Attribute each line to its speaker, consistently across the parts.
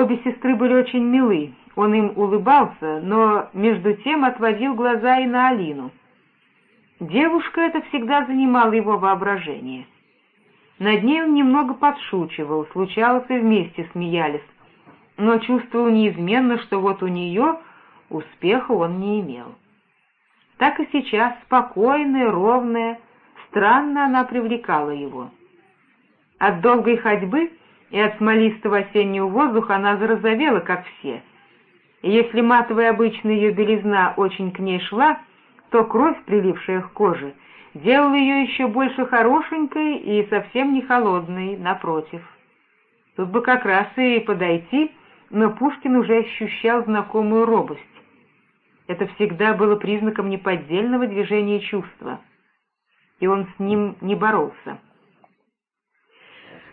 Speaker 1: Обе сестры были очень милы, он им улыбался, но между тем отводил глаза и на Алину. Девушка это всегда занимала его воображение. Над ней он немного подшучивал, случалось и вместе смеялись, но чувствовал неизменно, что вот у нее успеха он не имел. Так и сейчас, спокойная, ровная, странно она привлекала его. От долгой ходьбы и от смолистого осеннего воздуха она зарозовела, как все. И если матовая обычная ее белизна очень к ней шла, то кровь, прилившая к коже, делала ее еще больше хорошенькой и совсем не холодной, напротив. Тут бы как раз и подойти, но Пушкин уже ощущал знакомую робость. Это всегда было признаком неподдельного движения чувства, и он с ним не боролся.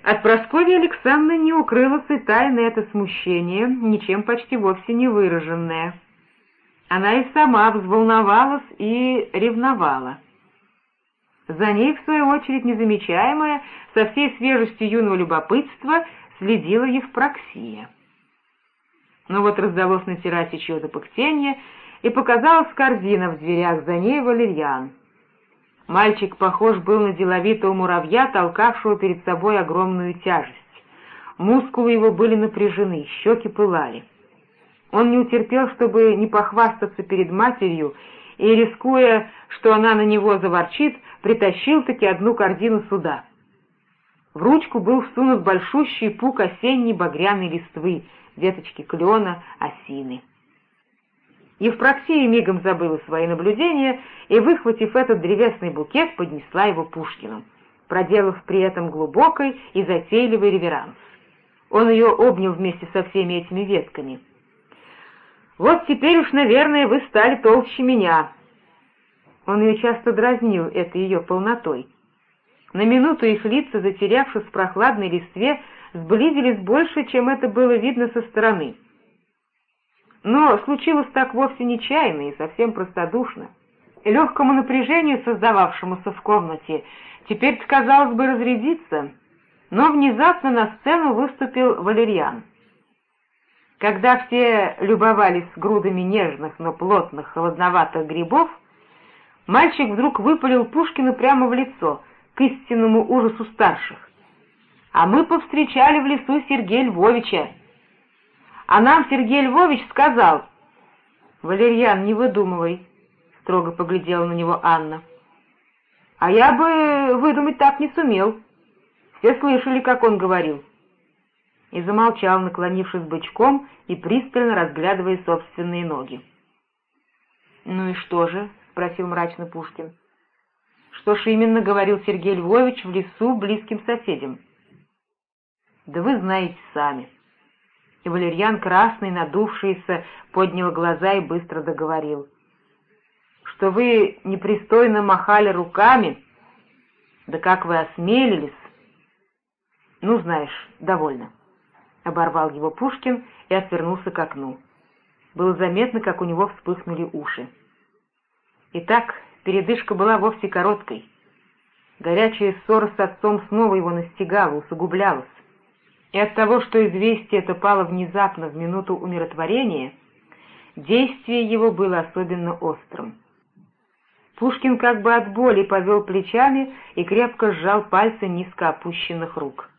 Speaker 1: От Прасковьи Александровны не укрылось и тайно это смущение, ничем почти вовсе не выраженное. Она и сама взволновалась и ревновала. За ней, в свою очередь, незамечаемая, со всей свежестью юного любопытства, следила Евпроксия. Но вот раздалось на террасе чье-то пыхтенье, и показалась корзина в дверях, за ней валерьян. Мальчик похож был на деловитого муравья, толкавшего перед собой огромную тяжесть. Мускулы его были напряжены, щеки пылали. Он не утерпел, чтобы не похвастаться перед матерью, и, рискуя, что она на него заворчит, притащил-таки одну корзину сюда. В ручку был всунут большущий пук осенней багряной листвы, веточки клена, осины. Евпроксия мигом забыла свои наблюдения и, выхватив этот древесный букет, поднесла его Пушкину, проделав при этом глубокий и затейливый реверанс. Он ее обнял вместе со всеми этими ветками. «Вот теперь уж, наверное, вы стали толще меня». Он ее часто дразнил этой ее полнотой. На минуту их лица, затерявшись в прохладной листве, сблизились больше, чем это было видно со стороны. Но случилось так вовсе нечаянно и совсем простодушно. Легкому напряжению, создававшемуся в комнате, теперь казалось бы разрядиться, но внезапно на сцену выступил Валерьян. Когда все любовались грудами нежных, но плотных, холодноватых грибов, мальчик вдруг выпалил Пушкину прямо в лицо, к истинному ужасу старших. «А мы повстречали в лесу Сергея Львовича!» А нам Сергей Львович сказал... «Валерьян, не выдумывай», — строго поглядела на него Анна. «А я бы выдумать так не сумел. Все слышали, как он говорил». И замолчал, наклонившись бычком и пристально разглядывая собственные ноги. «Ну и что же?» — спросил мрачно Пушкин. «Что ж именно говорил Сергей Львович в лесу близким соседям?» «Да вы знаете сами» и Валерьян, красный, надувшийся, поднял глаза и быстро договорил. «Что вы непристойно махали руками? Да как вы осмелились!» «Ну, знаешь, довольно», — оборвал его Пушкин и отвернулся к окну. Было заметно, как у него вспыхнули уши. Итак, передышка была вовсе короткой. Горячая ссора с отцом снова его настигала, усугублялась и от того, что известие это пало внезапно в минуту умиротворения, действие его было особенно острым. Пушкин как бы от боли повел плечами и крепко сжал пальцы низко опущенных рук.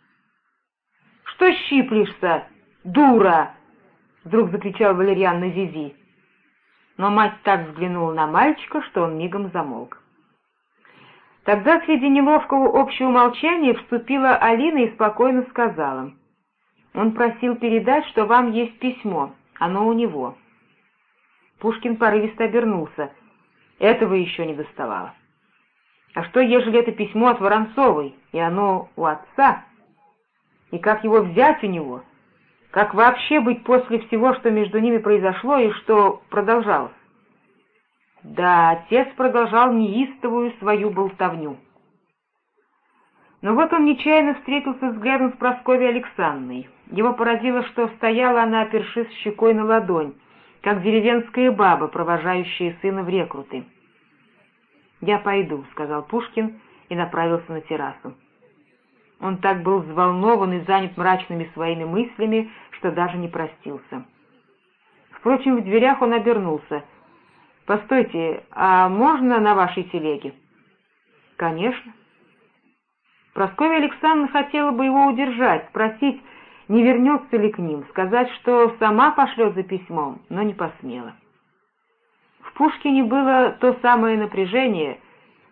Speaker 1: «Что щиплешься, дура?» — вдруг закричал Валерьян на Зизи. Но мать так взглянула на мальчика, что он мигом замолк. Тогда среди неловкого общего молчания вступила Алина и спокойно сказала. «Он просил передать, что вам есть письмо, оно у него». Пушкин порывисто обернулся. Этого еще не доставало. А что, ежели это письмо от Воронцовой, и оно у отца? И как его взять у него? Как вообще быть после всего, что между ними произошло и что продолжалось? Да, отец продолжал неистовую свою болтовню. Но вот он нечаянно встретился взглядом с Прасковьей Александровной. Его поразило, что стояла она, опершись щекой на ладонь, как деревенская баба, провожающая сына в рекруты. «Я пойду», — сказал Пушкин и направился на террасу. Он так был взволнован и занят мрачными своими мыслями, что даже не простился. Впрочем, в дверях он обернулся. «Постойте, а можно на вашей телеге?» «Конечно». Прасковья Александровна хотела бы его удержать, спросить, не вернется ли к ним, сказать, что сама пошлет за письмом, но не посмела. В Пушкине было то самое напряжение,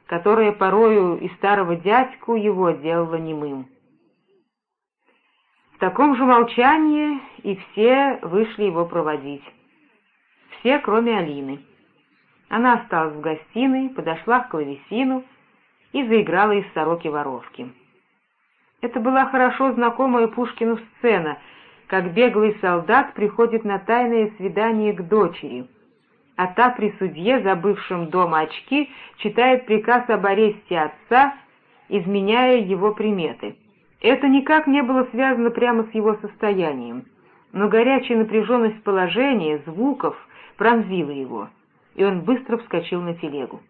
Speaker 1: которое порою и старого дядьку его делало немым. В таком же молчании и все вышли его проводить. Все, кроме Алины. Она осталась в гостиной, подошла к клавесину и заиграла из «Сороки-воровки». Это была хорошо знакомая Пушкину сцена, как беглый солдат приходит на тайное свидание к дочери, а та при судье, забывшем дома очки, читает приказ об аресте отца, изменяя его приметы. Это никак не было связано прямо с его состоянием, но горячая напряженность положения, звуков пронзила его, и он быстро вскочил на телегу.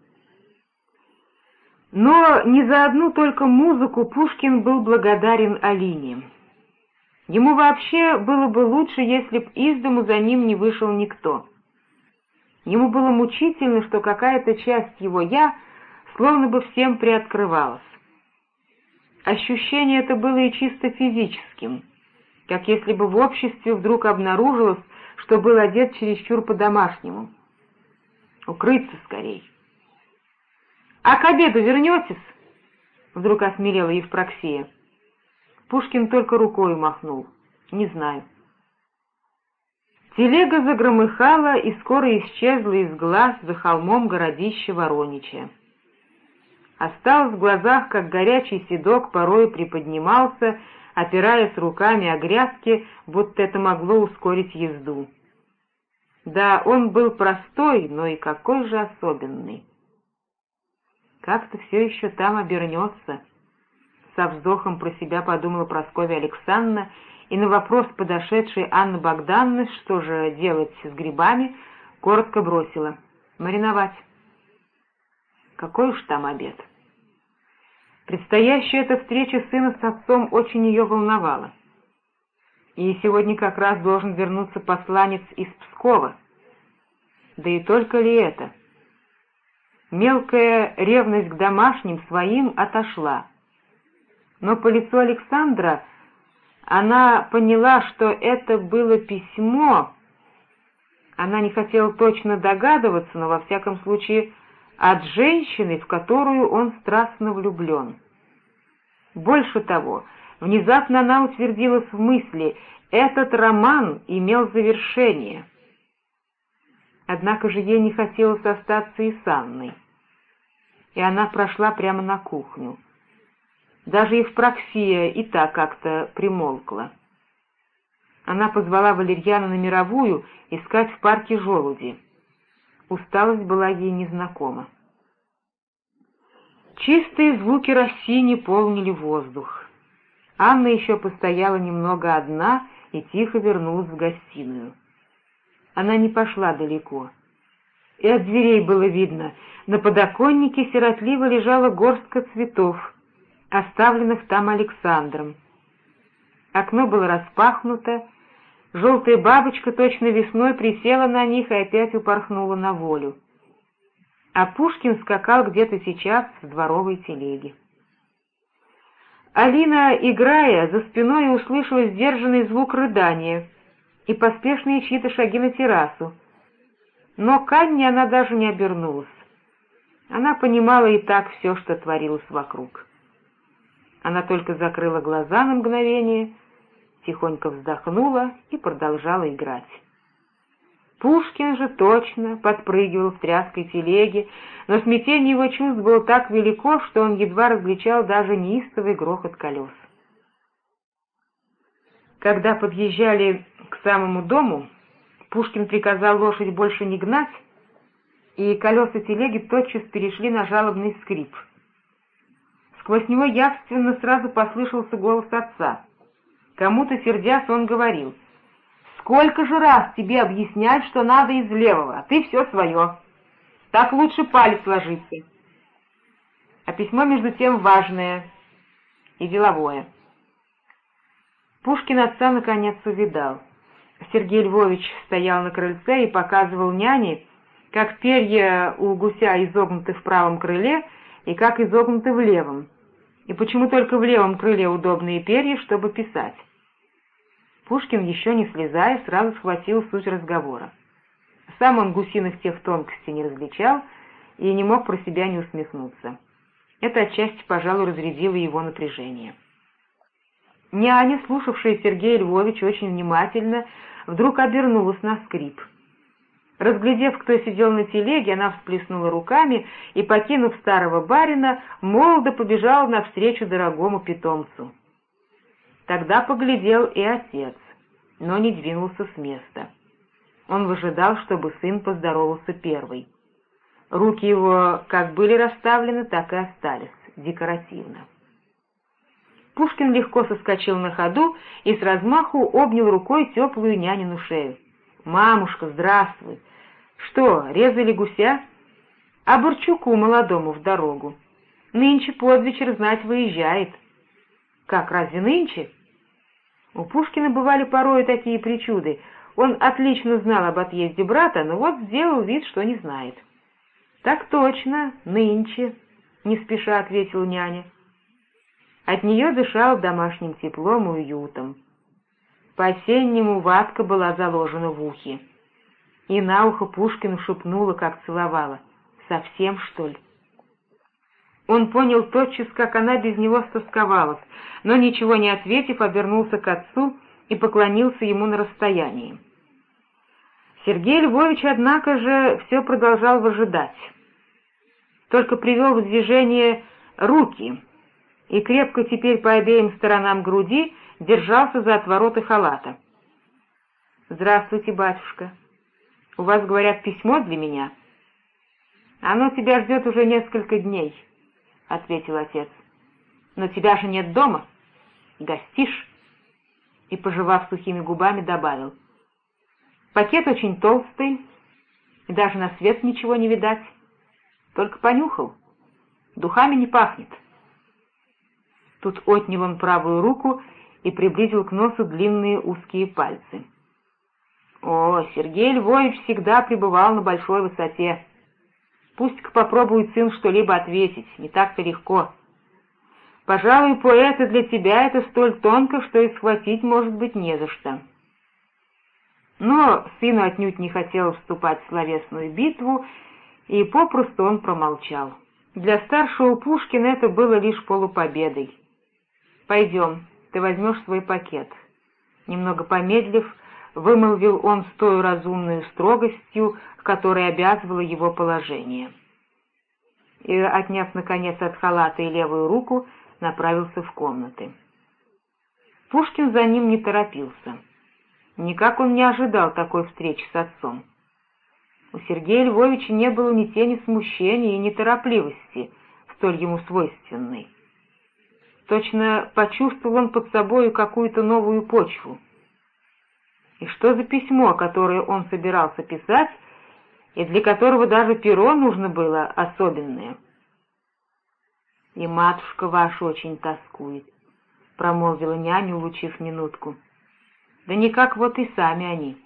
Speaker 1: Но не за одну только музыку Пушкин был благодарен Алине. Ему вообще было бы лучше, если б из дому за ним не вышел никто. Ему было мучительно, что какая-то часть его «я» словно бы всем приоткрывалась. Ощущение это было и чисто физическим, как если бы в обществе вдруг обнаружилось, что был одет чересчур по-домашнему. Укрыться скорей. «А к обеду вернетесь?» Вдруг осмелела Евпроксия. Пушкин только рукой махнул. «Не знаю». Телега загромыхала и скоро исчезла из глаз за холмом городища Воронича. Осталось в глазах, как горячий седок порой приподнимался, опираясь руками о грядки, будто это могло ускорить езду. Да, он был простой, но и какой же особенный. Как-то все еще там обернется. Со вздохом про себя подумала Прасковья Александровна, и на вопрос подошедшей Анны Богданны, что же делать с грибами, коротко бросила — мариновать. Какой уж там обед. Предстоящая эта встреча сына с отцом очень ее волновала. И сегодня как раз должен вернуться посланец из Пскова. Да и только ли это? Мелкая ревность к домашним своим отошла. Но по лицу Александра она поняла, что это было письмо. Она не хотела точно догадываться, но во всяком случае от женщины, в которую он страстно влюблен. Больше того, внезапно она утвердилась в мысли, этот роман имел завершение. Однако же ей не хотелось остаться и с Анной. И она прошла прямо на кухню. Даже Евпроксия и та как-то примолкла. Она позвала Валерьяна на мировую искать в парке желуди. Усталость была ей незнакома. Чистые звуки Россини полнили воздух. Анна еще постояла немного одна и тихо вернулась в гостиную. Она не пошла далеко. И от дверей было видно, на подоконнике сиротливо лежала горстка цветов, оставленных там Александром. Окно было распахнуто, Желтая бабочка точно весной присела на них и опять упорхнула на волю. А Пушкин скакал где-то сейчас в дворовой телеге. Алина, играя, за спиной услышала сдержанный звук рыдания и поспешные чьи-то шаги на террасу. Но к Анне она даже не обернулась. Она понимала и так все, что творилось вокруг. Она только закрыла глаза на мгновение — тихонько вздохнула и продолжала играть. Пушкин же точно подпрыгивал в тряской телеге, но смятение его чувств было так велико, что он едва различал даже неистовый грохот колес. Когда подъезжали к самому дому, Пушкин приказал лошадь больше не гнать, и колеса телеги тотчас перешли на жалобный скрип. Сквозь него явственно сразу послышался голос отца — Кому-то сердясь, он говорил, «Сколько же раз тебе объяснять, что надо из левого, а ты все свое. Так лучше палец ложится». А письмо, между тем, важное и деловое. Пушкин отца наконец увидал. Сергей Львович стоял на крыльце и показывал няне, как перья у гуся изогнуты в правом крыле и как изогнуты в левом, и почему только в левом крыле удобные перья, чтобы писать. Пушкин, еще не слезая, сразу схватил суть разговора. Сам он гусиных тех тонкостей не различал и не мог про себя не усмехнуться. Это отчасти, пожалуй, разрядило его напряжение. Няня, слушавшая Сергея Львовича очень внимательно, вдруг обернулась на скрип. Разглядев, кто сидел на телеге, она всплеснула руками и, покинув старого барина, молодо побежала навстречу дорогому питомцу. Тогда поглядел и отец, но не двинулся с места. Он выжидал, чтобы сын поздоровался первый. Руки его как были расставлены, так и остались, декоративно. Пушкин легко соскочил на ходу и с размаху обнял рукой теплую нянину шею. «Мамушка, здравствуй! Что, резали гуся?» «А Бурчуку молодому в дорогу. Нынче под вечер, знать, выезжает». «Как, разве нынче?» У Пушкина бывали порой такие причуды. Он отлично знал об отъезде брата, но вот сделал вид, что не знает. «Так точно, нынче», — не спеша ответил няня. От нее дышал домашним теплом и уютом. По-осеннему ватка была заложена в ухе. И на ухо Пушкину шепнула, как целовала. «Совсем, что ли?» Он понял тотчас, как она без него стосковалась, но, ничего не ответив, обернулся к отцу и поклонился ему на расстоянии. Сергей Львович, однако же, все продолжал выжидать. Только привел в движение руки и крепко теперь по обеим сторонам груди держался за отвороты халата. «Здравствуйте, батюшка. У вас, говорят, письмо для меня?» «Оно тебя ждет уже несколько дней». — ответил отец. «Но тебя же нет дома. Гостишь?» И, пожевав сухими губами, добавил. «Пакет очень толстый, и даже на свет ничего не видать. Только понюхал. Духами не пахнет». Тут отнял он правую руку и приблизил к носу длинные узкие пальцы. О, Сергей Львович всегда пребывал на большой высоте. Пусть-ка попробует сын что-либо ответить, не так-то легко. Пожалуй, поэта для тебя это столь тонко, что и схватить, может быть, не за что. Но сыну отнюдь не хотел вступать в словесную битву, и попросту он промолчал. Для старшего Пушкина это было лишь полупобедой. «Пойдем, ты возьмешь свой пакет». Немного помедлив, вымолвил он с той разумной строгостью, которой обязывало его положение. И, отняв, наконец, от халата и левую руку, направился в комнаты. Пушкин за ним не торопился. Никак он не ожидал такой встречи с отцом. У Сергея Львовича не было ни тени смущения и неторопливости, столь ему свойственной. Точно почувствовал он под собою какую-то новую почву. И что за письмо, которое он собирался писать, и для которого даже перо нужно было особенное? «И матушка ваша очень тоскует», — промолвила няня, улучив минутку. «Да никак вот и сами они».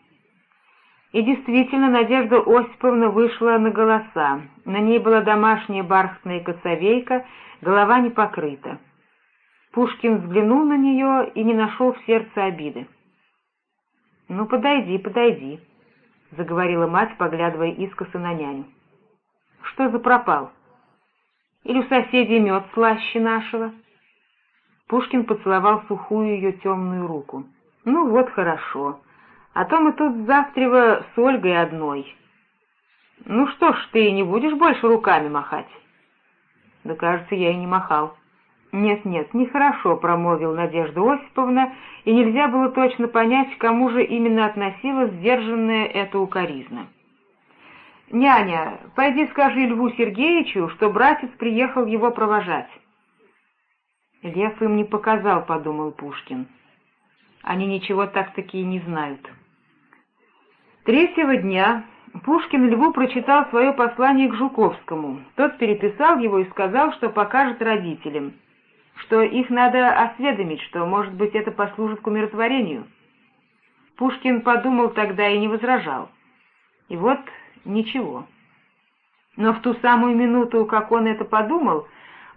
Speaker 1: И действительно, Надежда Осиповна вышла на голоса. На ней была домашняя бархатная косовейка, голова не покрыта. Пушкин взглянул на нее и не нашел в сердце обиды. «Ну, подойди, подойди», — заговорила мать, поглядывая искоса на няню. «Что за пропал? Или у соседей мед слаще нашего?» Пушкин поцеловал сухую ее темную руку. «Ну вот хорошо. А то мы тут завтра с Ольгой одной. Ну что ж, ты не будешь больше руками махать?» «Да, кажется, я и не махал». «Нет-нет, нехорошо», — промолвил Надежда Осиповна, и нельзя было точно понять, к кому же именно относилась сдержанная эта укоризна. «Няня, пойди скажи Льву Сергеевичу, что братец приехал его провожать». «Лев им не показал», — подумал Пушкин. «Они ничего так-таки и не знают». Третьего дня Пушкин Льву прочитал свое послание к Жуковскому. Тот переписал его и сказал, что покажет родителям. Что их надо осведомить, что, может быть, это послужит к умиротворению. Пушкин подумал тогда и не возражал. И вот ничего. Но в ту самую минуту, как он это подумал,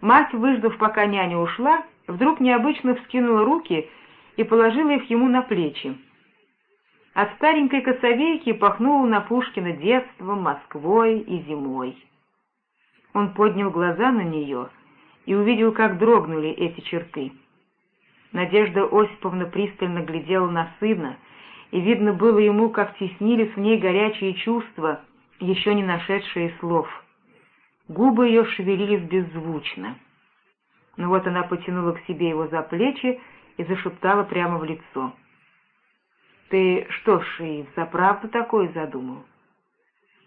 Speaker 1: мать, выждав, пока няня ушла, вдруг необычно вскинула руки и положила их ему на плечи. От старенькой косовейки пахнуло на Пушкина детством, Москвой и зимой. Он поднял глаза на нее и увидел, как дрогнули эти черты. Надежда Осиповна пристально глядела на сына, и видно было ему, как теснились в ней горячие чувства, еще не нашедшие слов. Губы ее шевелились беззвучно. Но вот она потянула к себе его за плечи и зашептала прямо в лицо. «Ты что ж, и заправду такое задумал?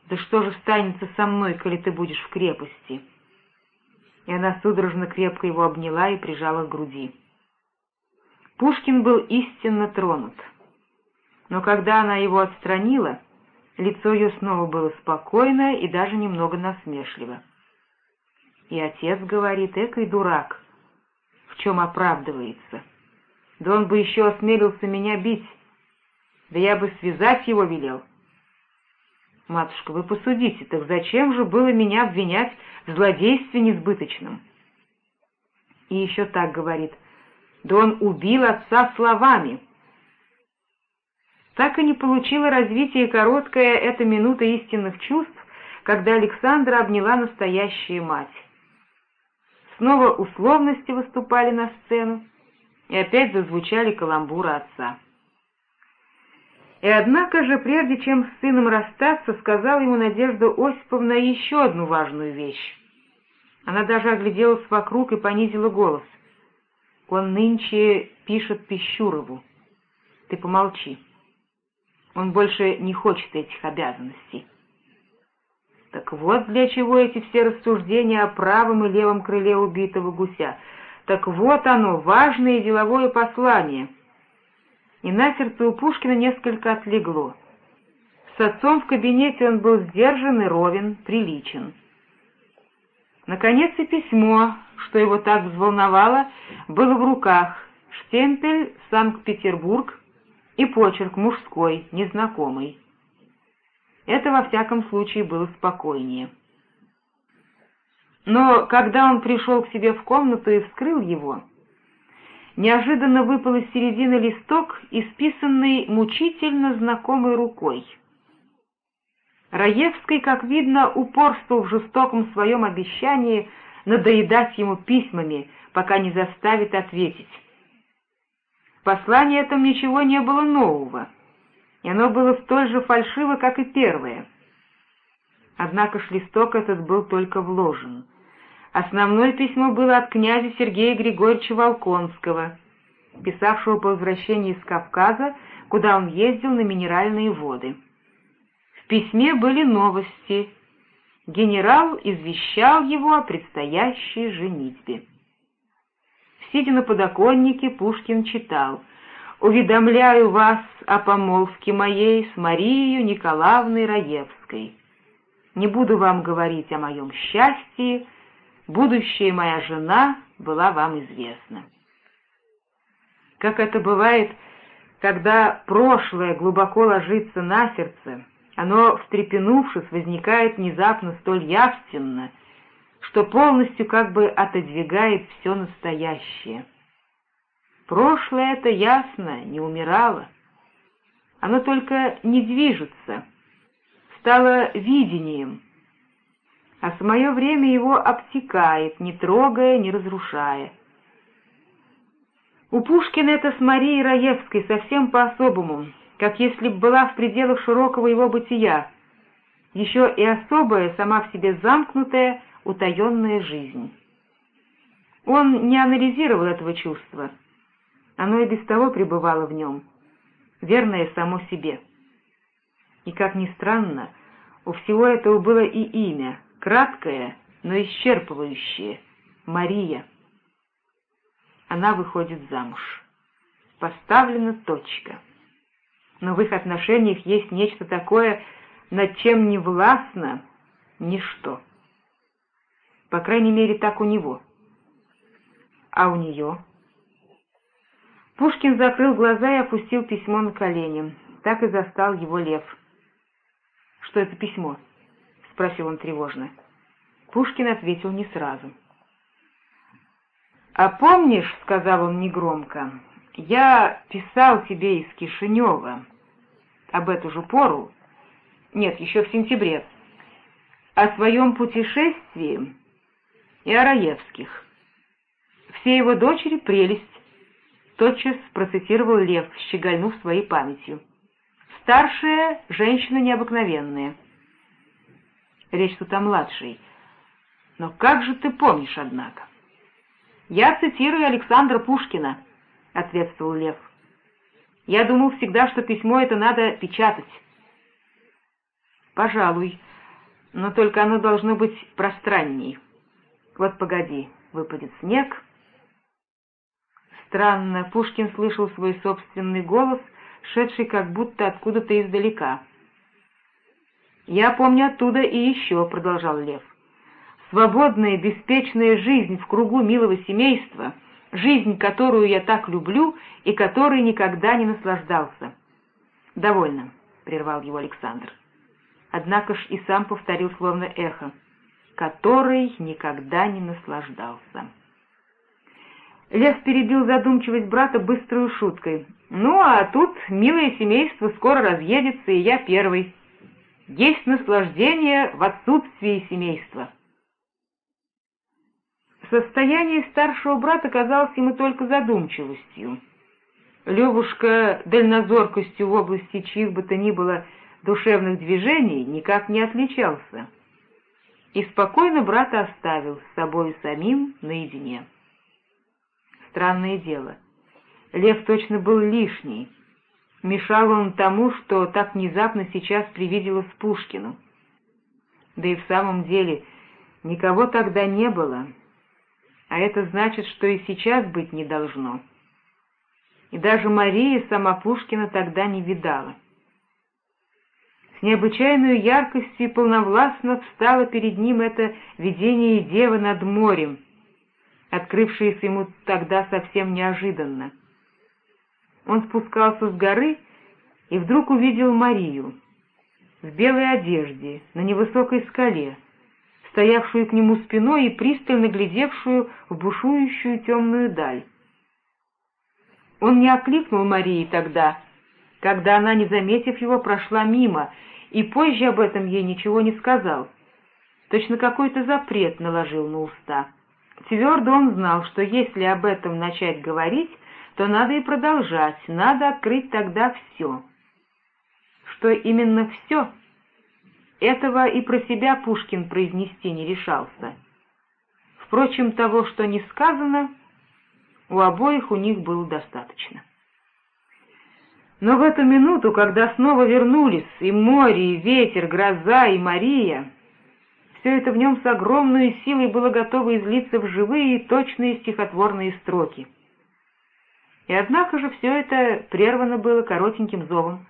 Speaker 1: Да что же станется со мной, коли ты будешь в крепости?» И она судорожно крепко его обняла и прижала к груди. Пушкин был истинно тронут. Но когда она его отстранила, лицо ее снова было спокойно и даже немного насмешливо. И отец говорит, экой дурак, в чем оправдывается. Да он бы еще осмелился меня бить, да я бы связать его велел. Матушка, вы посудите, так зачем же было меня обвинять в злодействе несбыточном? И еще так говорит, да он убил отца словами. Так и не получила развития короткая эта минута истинных чувств, когда Александра обняла настоящая мать. Снова условности выступали на сцену, и опять зазвучали каламбуры отца. И однако же, прежде чем с сыном расстаться, сказала ему Надежда Осиповна еще одну важную вещь. Она даже огляделась вокруг и понизила голос. «Он нынче пишет Пищурову. Ты помолчи. Он больше не хочет этих обязанностей». Так вот для чего эти все рассуждения о правом и левом крыле убитого гуся. Так вот оно, важное деловое послание. И на сердце у Пушкина несколько отлегло. С отцом в кабинете он был сдержан и ровен, приличен. Наконец и письмо, что его так взволновало, было в руках. Штемпель «Санкт-Петербург» и почерк мужской, незнакомый. Это во всяком случае было спокойнее. Но когда он пришел к себе в комнату и вскрыл его, неожиданно выпал из середины листок, исписанный мучительно знакомой рукой. Раевский, как видно, упорствовал в жестоком своем обещании надоедать ему письмами, пока не заставит ответить. В послании этом ничего не было нового и оно было столь же фальшиво, как и первое. Однако ж листок этот был только вложен. Основное письмо было от князя Сергея Григорьевича Волконского, писавшего по возвращении из Кавказа, куда он ездил на минеральные воды. В письме были новости. Генерал извещал его о предстоящей женитьбе. Сидя на подоконнике, Пушкин читал — уведомляю вас о помолвке моей с Марией Николаевной Раевской. Не буду вам говорить о моем счастье, будущая моя жена была вам известна. Как это бывает, когда прошлое глубоко ложится на сердце, оно, встрепенувшись, возникает внезапно столь явственно, что полностью как бы отодвигает все настоящее. Прошлое это ясно, не умирало. Оно только не движется, стало видением, а самое время его обтекает, не трогая, не разрушая. У Пушкина это с Марией Раевской совсем по-особому, как если б была в пределах широкого его бытия, еще и особая, сама в себе замкнутая, утаенная жизнь. Он не анализировал этого чувства — оно и без того пребывало в нем, верное само себе. И, как ни странно, у всего этого было и имя, краткое, но исчерпывающее — Мария. Она выходит замуж. Поставлена точка. Но в их отношениях есть нечто такое, над чем не властно ничто. По крайней мере, так у него — А у нее? Пушкин закрыл глаза и опустил письмо на колени. Так и застал его лев. «Что это письмо?» — спросил он тревожно. Пушкин ответил не сразу. «А помнишь, — сказал он негромко, — я писал тебе из Кишинева об эту же пору, нет, еще в сентябре, о своем путешествии и о Раевских. Все его дочери — прелесть, тотчас процитировал Лев, щегольнув своей памятью. Старшая — женщина необыкновенная. Речь тут о младшей. Но как же ты помнишь, однако? Я цитирую Александра Пушкина, — ответствовал Лев. Я думал всегда, что письмо это надо печатать. Пожалуй, но только оно должно быть пространней. Вот погоди, выпадет снег. Странно, Пушкин слышал свой собственный голос, шедший как будто откуда-то издалека. «Я помню оттуда и еще», — продолжал Лев. «Свободная, беспечная жизнь в кругу милого семейства, жизнь, которую я так люблю и которой никогда не наслаждался». «Довольно», — прервал его Александр однако ж и сам повторил словно эхо, который никогда не наслаждался. Лев перебил задумчивость брата быстрой шуткой. «Ну, а тут милое семейство скоро разъедется, и я первый. Есть наслаждение в отсутствии семейства». Состояние старшего брата казалось ему только задумчивостью. Левушка дальнозоркостью в области чьих бы то ни было душевных движений никак не отличался, и спокойно брата оставил с собой самим наедине. Странное дело, Лев точно был лишний, мешал он тому, что так внезапно сейчас привиделось Пушкину. Да и в самом деле никого тогда не было, а это значит, что и сейчас быть не должно. И даже Мария сама Пушкина тогда не видала с необычайной яркостью полновластно встало перед ним это видение девы над морем, открывшееся ему тогда совсем неожиданно. Он спускался с горы и вдруг увидел Марию в белой одежде на невысокой скале, стоявшую к нему спиной и пристально глядевшую в бушующую темную даль. Он не окликнул Марии тогда, когда она, не заметив его, прошла мимо, и позже об этом ей ничего не сказал. Точно какой-то запрет наложил на уста. Твердо он знал, что если об этом начать говорить, то надо и продолжать, надо открыть тогда все. Что именно все, этого и про себя Пушкин произнести не решался. Впрочем, того, что не сказано, у обоих у них было достаточно. Но в эту минуту, когда снова вернулись и море, и ветер, гроза, и Мария, все это в нем с огромной силой было готово излиться в живые точные стихотворные строки. И однако же все это прервано было коротеньким зовом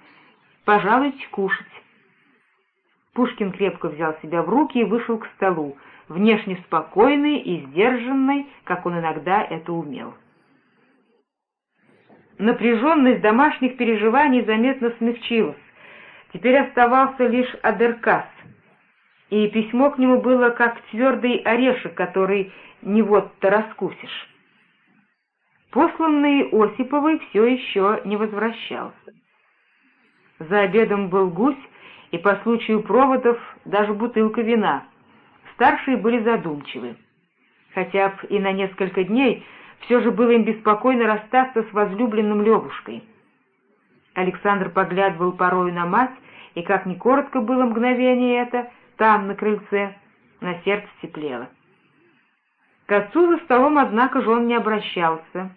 Speaker 1: «Пожалуйте кушать». Пушкин крепко взял себя в руки и вышел к столу, внешне спокойный и сдержанный, как он иногда это умел. Напряженность домашних переживаний заметно смягчилась. Теперь оставался лишь Адеркас, и письмо к нему было как твердый орешек, который не вот-то раскусишь. Посланный Осиповой все еще не возвращался. За обедом был гусь, и по случаю проводов даже бутылка вина. Старшие были задумчивы. Хотя б и на несколько дней все же было им беспокойно расстаться с возлюбленным Левушкой. Александр поглядывал порою на мать, и как ни коротко было мгновение это, там, на крыльце, на сердце теплело. К отцу за столом, однако же, он не обращался,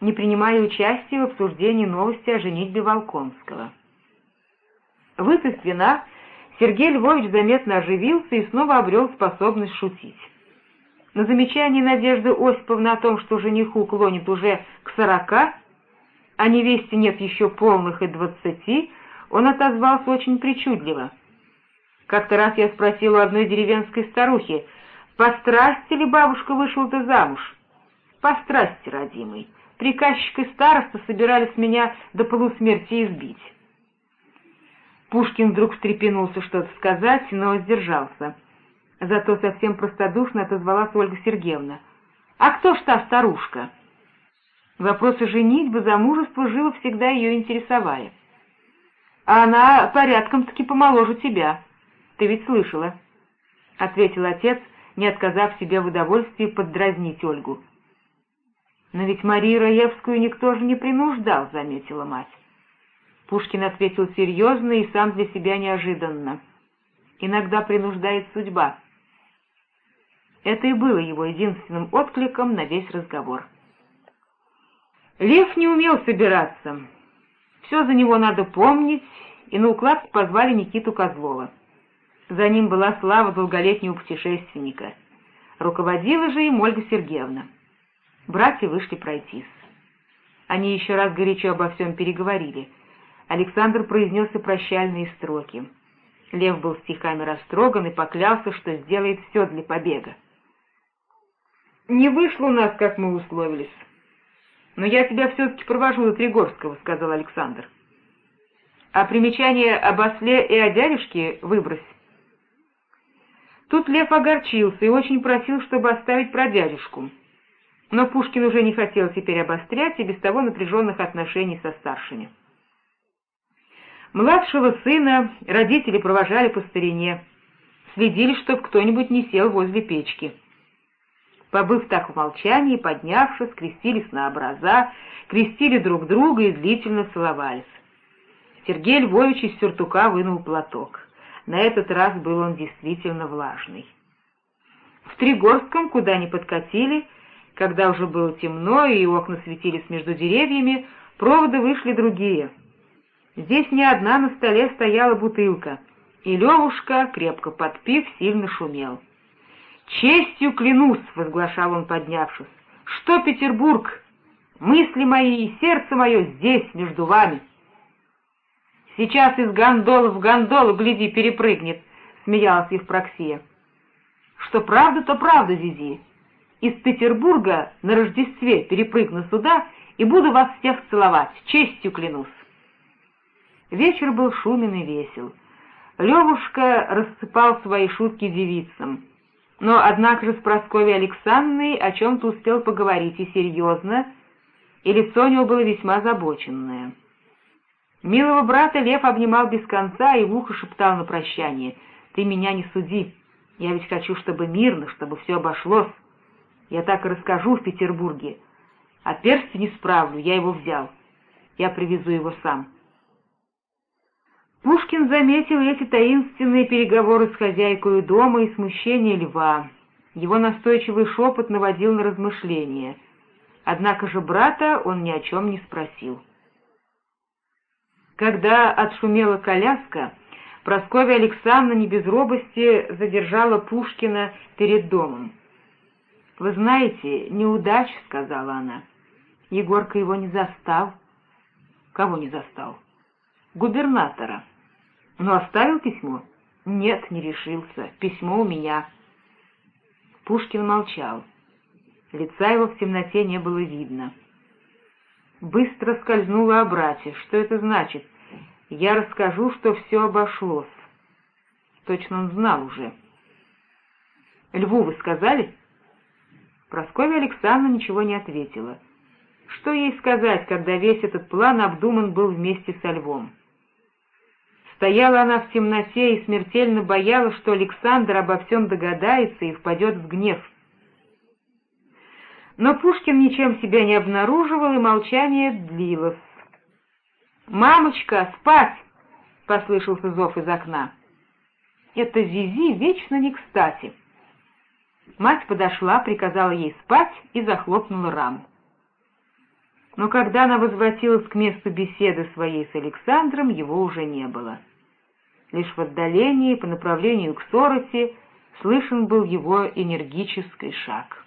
Speaker 1: не принимая участия в обсуждении новости о женитьбе Волконского. Выпив вина, Сергей Львович заметно оживился и снова обрел способность шутить. На замечание Надежды Осиповны о том, что жениху клонит уже к сорока, а невесте нет еще полных и двадцати, он отозвался очень причудливо. Как-то раз я спросил у одной деревенской старухи, по страсти ли бабушка вышел ты замуж? По страсти, родимый. Приказчик и староста собирались меня до полусмерти избить. Пушкин вдруг встрепенулся что-то сказать, но сдержался. Зато совсем простодушно отозвалась Ольга Сергеевна. «А кто ж та старушка?» Вопросы женитьбы, замужества живо всегда ее интересовали. «А она порядком-таки помоложе тебя. Ты ведь слышала?» — ответил отец, не отказав себе в удовольствии поддразнить Ольгу. «Но ведь Марию Раевскую никто же не принуждал», — заметила мать. Пушкин ответил серьезно и сам для себя неожиданно. «Иногда принуждает судьба». Это и было его единственным откликом на весь разговор. Лев не умел собираться. Все за него надо помнить, и на уклад позвали Никиту Козлова. За ним была слава долголетнего путешественника. Руководила же им Ольга Сергеевна. Братья вышли пройтись. Они еще раз горячо обо всем переговорили. Александр произнес и прощальные строки. Лев был стихами растроган и поклялся, что сделает все для побега. «Не вышло у нас, как мы условились. Но я тебя все-таки провожу до Тригорского», — сказал Александр. «А примечание об осле и о дядюшке выбрось». Тут Лев огорчился и очень просил, чтобы оставить про дядюшку. Но Пушкин уже не хотел теперь обострять и без того напряженных отношений со старшими. Младшего сына родители провожали по старине, следили, чтоб кто-нибудь не сел возле печки. Побыв так в молчании, поднявшись, крестились на образа, крестили друг друга и длительно целовались. Сергей Львович из сюртука вынул платок. На этот раз был он действительно влажный. В Тригорском, куда они подкатили, когда уже было темно и окна светились между деревьями, проводы вышли другие. Здесь не одна на столе стояла бутылка, и Левушка, крепко подпив, сильно шумел. «Честью клянусь!» — возглашал он, поднявшись. «Что Петербург? Мысли мои и сердце мое здесь, между вами!» «Сейчас из гондолы в гондолу, гляди, перепрыгнет!» — смеялась Евпроксия. «Что правда, то правда, Зизи. Из Петербурга на Рождестве перепрыгну сюда и буду вас всех целовать, честью клянусь!» Вечер был шумен и весел. Левушка рассыпал свои шутки девицам — но, однако же, с Прасковьей Александровной о чем-то успел поговорить и серьезно, и лицо у него было весьма озабоченное. Милого брата Лев обнимал без конца и в ухо шептал на прощание, «Ты меня не суди, я ведь хочу, чтобы мирно, чтобы все обошлось. Я так и расскажу в Петербурге. А перстень не справлю, я его взял. Я привезу его сам». Пушкин заметил эти таинственные переговоры с хозяйкой дома и смущение льва. Его настойчивый шепот наводил на размышления. Однако же брата он ни о чем не спросил. Когда отшумела коляска, Прасковья Александровна не без робости задержала Пушкина перед домом. «Вы знаете, неудача», — сказала она. Егорка его не застал. Кого не застал? губернатора. Но оставил письмо? Нет, не решился. Письмо у меня. Пушкин молчал. Лица его в темноте не было видно. Быстро скользнула о брате. Что это значит? Я расскажу, что все обошлось. Точно он знал уже. «Льву вы сказали?» Прасковья Александровна ничего не ответила. Что ей сказать, когда весь этот план обдуман был вместе со Львом? Стояла она в темноте и смертельно боялась, что Александр обо всем догадается и впадет в гнев. Но Пушкин ничем себя не обнаруживал, и молчание длилось. «Мамочка, спать!» — послышался зов из окна. «Это Зизи вечно не кстати». Мать подошла, приказала ей спать и захлопнула раму. Но когда она возвратилась к месту беседы своей с Александром, его уже не было. Лишь в отдалении, по направлению к Сороте, слышен был его энергический шаг.